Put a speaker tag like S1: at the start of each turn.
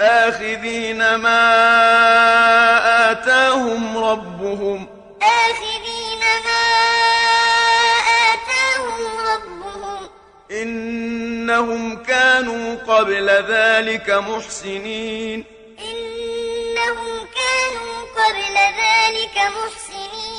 S1: آخذين ما آتاهم ربهم.
S2: آخذين ما آتاهم ربهم.
S1: إنهم كانوا قبل ذلك محسنين.
S2: إنهم كانوا قبل ذلك محسنين.